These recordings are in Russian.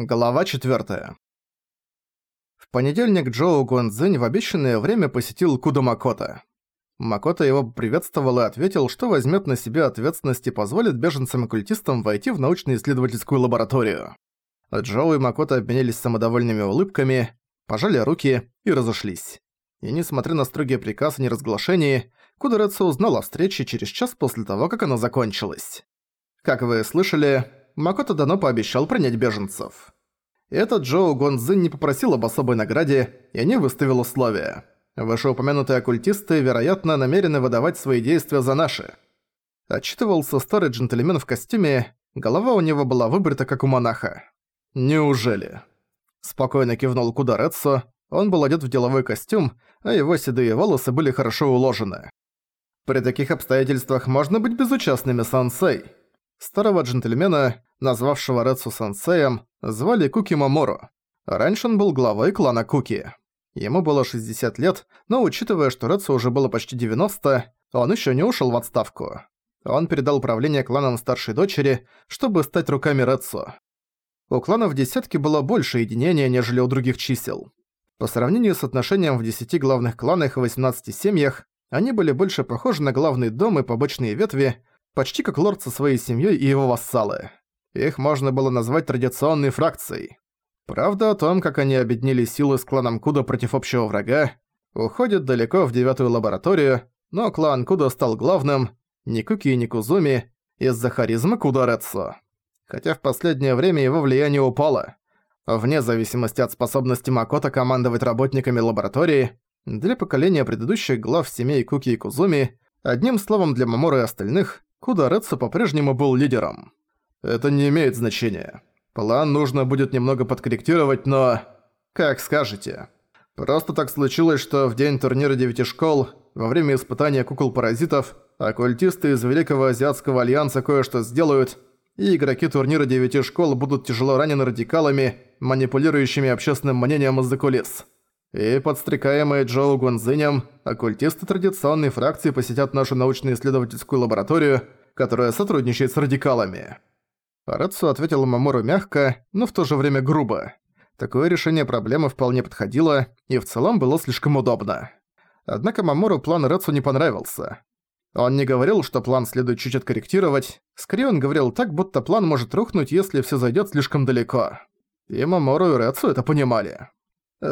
Глава 4. В понедельник Джоу Гонзинь в обещанное время посетил Кудо Макото. Макото его приветствовал и ответил, что возьмет на себя ответственность и позволит беженцам-оккультистам войти в научно-исследовательскую лабораторию. Джоу и Макото обменялись самодовольными улыбками, пожали руки и разошлись. И несмотря на строгие приказы о неразглашении, Кудо узнал о встрече через час после того, как она закончилась. Как вы слышали, Макото Дано пообещал принять беженцев. Этот Джоу Гонзин не попросил об особой награде, и не выставил условия. Вышеупомянутые оккультисты, вероятно, намерены выдавать свои действия за наши. Отчитывался старый джентльмен в костюме, голова у него была выбрита, как у монаха. «Неужели?» Спокойно кивнул Кударецо, он был одет в деловой костюм, а его седые волосы были хорошо уложены. «При таких обстоятельствах можно быть безучастными, сансей?» Старого джентльмена, назвавшего Рэдсу сенсеем, звали Куки Маморо. Раньше он был главой клана Куки. Ему было 60 лет, но учитывая, что Рэдсу уже было почти 90, он еще не ушел в отставку. Он передал управление кланом старшей дочери, чтобы стать руками Рэдсу. У клана в десятке было больше единения, нежели у других чисел. По сравнению с отношением в 10 главных кланах и 18 семьях, они были больше похожи на главный дом и побочные ветви, почти как лорд со своей семьей и его вассалы. Их можно было назвать традиционной фракцией. Правда о том, как они объединили силы с кланом Куда против общего врага, уходит далеко в девятую лабораторию, но клан Куда стал главным, ни Куки и ни Кузуми, из-за харизмы Куда Рэдсо. Хотя в последнее время его влияние упало. Вне зависимости от способности Макото командовать работниками лаборатории, для поколения предыдущих глав семей Куки и Кузуми, одним словом для Маморы и остальных, куда Рэдсо по-прежнему был лидером. Это не имеет значения. План нужно будет немного подкорректировать, но... Как скажете. Просто так случилось, что в день турнира девяти школ, во время испытания кукол-паразитов, оккультисты из Великого Азиатского Альянса кое-что сделают, и игроки турнира девяти школ будут тяжело ранены радикалами, манипулирующими общественным мнением из-за кулис. И подстрекаемые Джоу Гунзинем, оккультисты традиционной фракции посетят нашу научно-исследовательскую лабораторию, которая сотрудничает с радикалами. Арацу ответил Мамору мягко, но в то же время грубо. Такое решение проблемы вполне подходило и в целом было слишком удобно. Однако Мамору план Рацу не понравился. Он не говорил, что план следует чуть откорректировать, скорее он говорил так, будто план может рухнуть, если все зайдет слишком далеко. И Мамору и Рацу это понимали.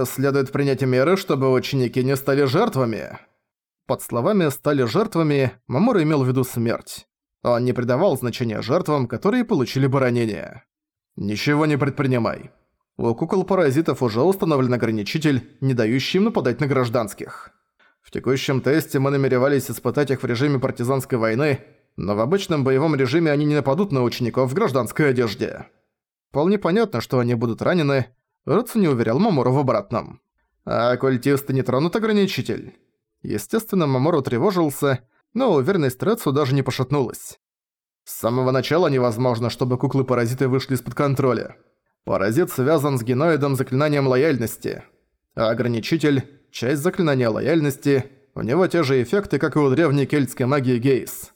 Следует принять меры, чтобы ученики не стали жертвами. Под словами «стали жертвами» Мамора имел в виду смерть. Он не придавал значения жертвам, которые получили бы ранения. Ничего не предпринимай. У кукол-паразитов уже установлен ограничитель, не дающий им нападать на гражданских. В текущем тесте мы намеревались испытать их в режиме партизанской войны, но в обычном боевом режиме они не нападут на учеников в гражданской одежде. Вполне понятно, что они будут ранены, Рыцу не уверял Мамору в обратном. А культисты не тронут ограничитель. Естественно, Мамору тревожился, но уверенность Рыцу даже не пошатнулась. С самого начала невозможно, чтобы куклы-паразиты вышли из-под контроля. Паразит связан с геноидом заклинанием лояльности. А ограничитель – часть заклинания лояльности, у него те же эффекты, как и у древней кельтской магии Гейс.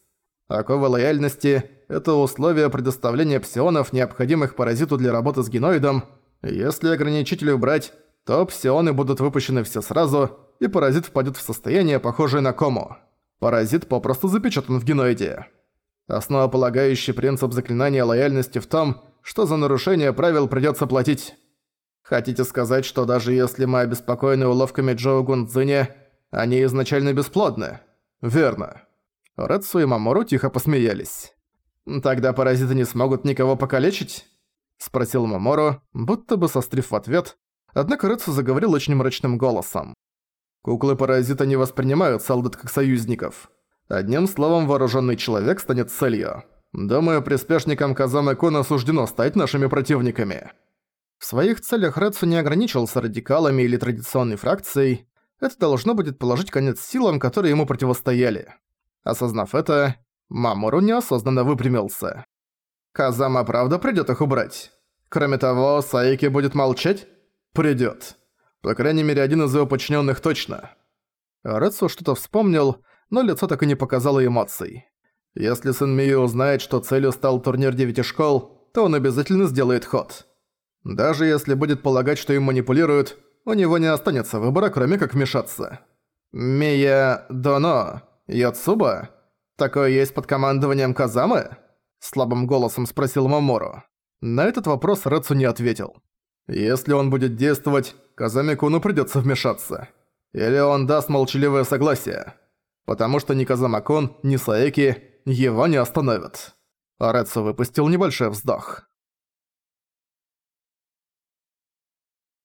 Окова лояльности – это условие предоставления псионов, необходимых паразиту для работы с геноидом – если ограничители убрать, то псионы будут выпущены все сразу, и паразит впадет в состояние, похожее на кому. Паразит попросту запечатан в геноиде. Основополагающий принцип заклинания лояльности в том, что за нарушение правил придётся платить. Хотите сказать, что даже если мы обеспокоены уловками Джоу Гунцзиня, они изначально бесплодны? Верно. Рэдсу и Мамору тихо посмеялись. Тогда паразиты не смогут никого покалечить? Спросил Маморо, будто бы сострив в ответ, однако Рэдсу заговорил очень мрачным голосом. «Куклы-паразита не воспринимают солдат как союзников. Одним словом, вооруженный человек станет целью. Думаю, приспешникам Казамы Куна суждено стать нашими противниками». В своих целях Рэдсу не ограничился радикалами или традиционной фракцией, это должно будет положить конец силам, которые ему противостояли. Осознав это, Мамору неосознанно выпрямился. Казама правда придёт их убрать? Кроме того, Саики будет молчать? Придёт. По крайней мере, один из его подчинённых точно. Рэдсу что-то вспомнил, но лицо так и не показало эмоций. Если сын Мию узнает, что целью стал турнир девяти школ, то он обязательно сделает ход. Даже если будет полагать, что им манипулируют, у него не останется выбора, кроме как вмешаться. «Мия Доно, Йоцуба? Такое есть под командованием Казамы?» Слабым голосом спросил Мамору. На этот вопрос Рэцу не ответил. «Если он будет действовать, Казами-куну придётся вмешаться. Или он даст молчаливое согласие. Потому что ни Казама-кун, ни Саеки его не остановят». Рэцу выпустил небольшой вздох.